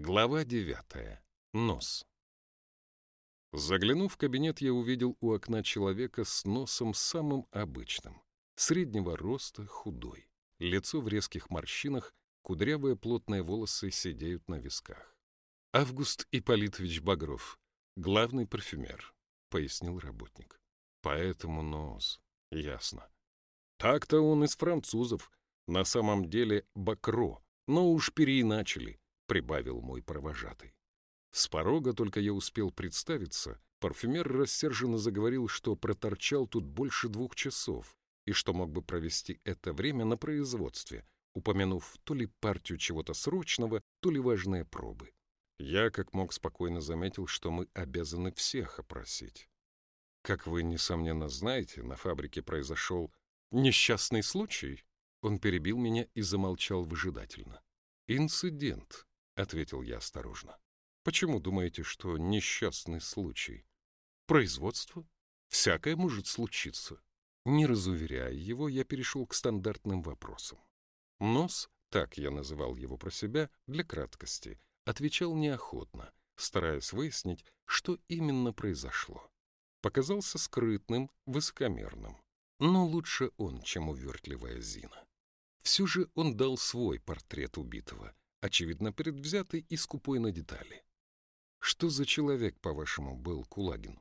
Глава девятая. Нос. Заглянув в кабинет, я увидел у окна человека с носом самым обычным. Среднего роста, худой. Лицо в резких морщинах, кудрявые плотные волосы сидеют на висках. «Август Ипполитович Багров, главный парфюмер», — пояснил работник. «Поэтому нос. Ясно. Так-то он из французов. На самом деле Бакро, но уж переиначили», — прибавил мой провожатый. С порога только я успел представиться, парфюмер рассерженно заговорил, что проторчал тут больше двух часов и что мог бы провести это время на производстве, упомянув то ли партию чего-то срочного, то ли важные пробы. Я, как мог, спокойно заметил, что мы обязаны всех опросить. Как вы, несомненно, знаете, на фабрике произошел несчастный случай. Он перебил меня и замолчал выжидательно. «Инцидент», — ответил я осторожно. Почему думаете, что несчастный случай? Производство? Всякое может случиться. Не разуверяя его, я перешел к стандартным вопросам. Нос, так я называл его про себя, для краткости, отвечал неохотно, стараясь выяснить, что именно произошло. Показался скрытным, высокомерным. Но лучше он, чем увертливая Зина. Все же он дал свой портрет убитого, очевидно предвзятый и скупой на детали. Что за человек, по-вашему, был Кулагин?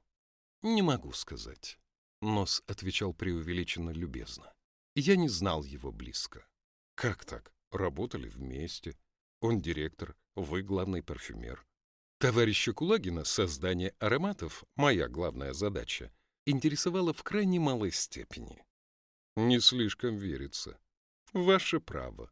Не могу сказать. Нос отвечал преувеличенно любезно. Я не знал его близко. Как так? Работали вместе. Он директор, вы главный парфюмер. Товарища Кулагина создание ароматов, моя главная задача, интересовало в крайне малой степени. Не слишком верится. Ваше право.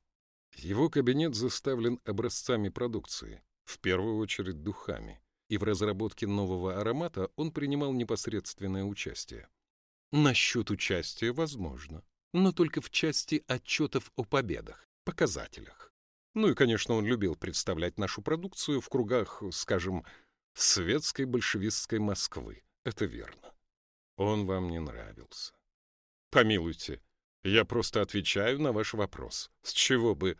Его кабинет заставлен образцами продукции в первую очередь духами, и в разработке нового аромата он принимал непосредственное участие. Насчет участия возможно, но только в части отчетов о победах, показателях. Ну и, конечно, он любил представлять нашу продукцию в кругах, скажем, светской большевистской Москвы. Это верно. Он вам не нравился. Помилуйте, я просто отвечаю на ваш вопрос. С чего бы...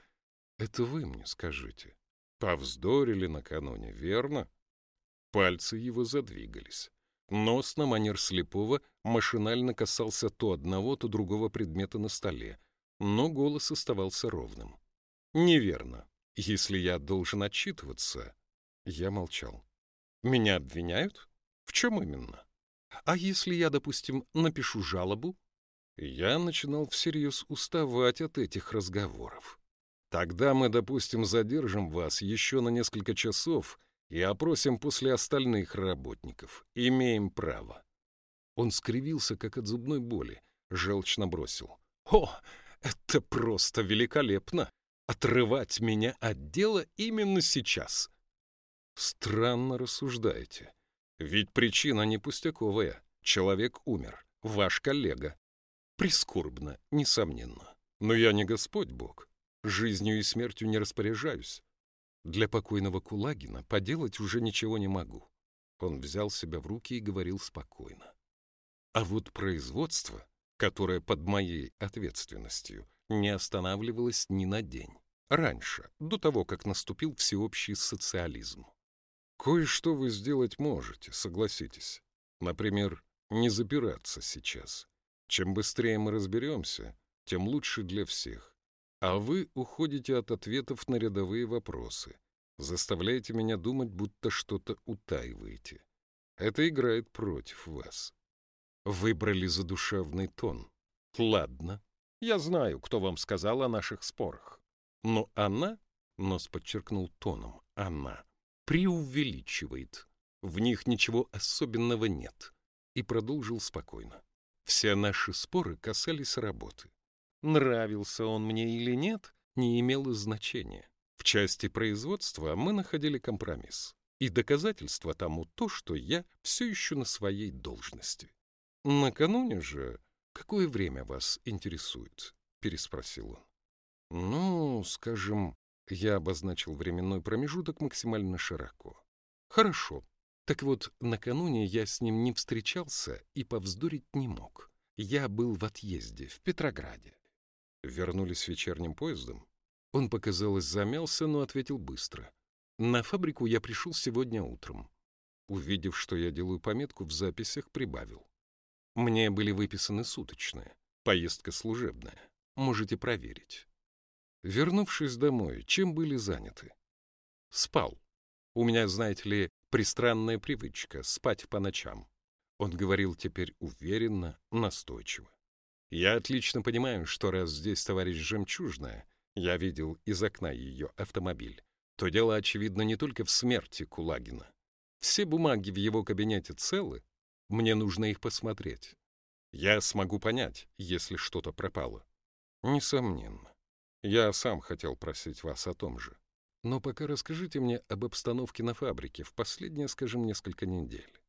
Это вы мне скажите. Повздорили накануне, верно? Пальцы его задвигались. Нос на манер слепого машинально касался то одного, то другого предмета на столе, но голос оставался ровным. «Неверно. Если я должен отчитываться...» Я молчал. «Меня обвиняют? В чем именно? А если я, допустим, напишу жалобу?» Я начинал всерьез уставать от этих разговоров. Тогда мы, допустим, задержим вас еще на несколько часов и опросим после остальных работников. Имеем право. Он скривился, как от зубной боли, желчно бросил. О, это просто великолепно! Отрывать меня от дела именно сейчас. Странно рассуждаете. Ведь причина не пустяковая. Человек умер. Ваш коллега. Прискорбно, несомненно. Но я не Господь Бог. Жизнью и смертью не распоряжаюсь. Для покойного Кулагина поделать уже ничего не могу. Он взял себя в руки и говорил спокойно. А вот производство, которое под моей ответственностью, не останавливалось ни на день. Раньше, до того, как наступил всеобщий социализм. Кое-что вы сделать можете, согласитесь. Например, не запираться сейчас. Чем быстрее мы разберемся, тем лучше для всех. А вы уходите от ответов на рядовые вопросы. Заставляете меня думать, будто что-то утаиваете. Это играет против вас. Выбрали задушевный тон. Ладно, я знаю, кто вам сказал о наших спорах. Но она, нос подчеркнул тоном, она, преувеличивает. В них ничего особенного нет. И продолжил спокойно. Все наши споры касались работы. Нравился он мне или нет, не имело значения. В части производства мы находили компромисс. И доказательство тому то, что я все еще на своей должности. Накануне же... Какое время вас интересует? Переспросил он. Ну, скажем, я обозначил временной промежуток максимально широко. Хорошо. Так вот, накануне я с ним не встречался и повздорить не мог. Я был в отъезде в Петрограде. Вернулись вечерним поездом? Он, показалось, замялся, но ответил быстро. На фабрику я пришел сегодня утром. Увидев, что я делаю пометку в записях, прибавил. Мне были выписаны суточные, поездка служебная. Можете проверить. Вернувшись домой, чем были заняты? Спал. У меня, знаете ли, пристранная привычка — спать по ночам. Он говорил теперь уверенно, настойчиво. Я отлично понимаю, что раз здесь товарищ Жемчужная, я видел из окна ее автомобиль, то дело, очевидно, не только в смерти Кулагина. Все бумаги в его кабинете целы, мне нужно их посмотреть. Я смогу понять, если что-то пропало. Несомненно. Я сам хотел просить вас о том же. Но пока расскажите мне об обстановке на фабрике в последние, скажем, несколько недель.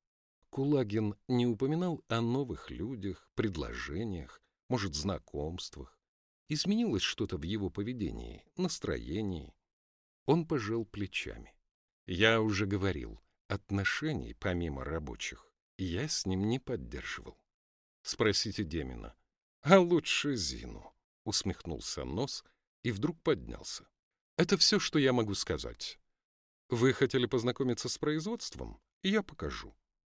Кулагин не упоминал о новых людях, предложениях, может, знакомствах. Изменилось что-то в его поведении, настроении. Он пожал плечами. Я уже говорил, отношений, помимо рабочих, я с ним не поддерживал. Спросите Демина. А лучше Зину. Усмехнулся нос и вдруг поднялся. Это все, что я могу сказать. Вы хотели познакомиться с производством? Я покажу.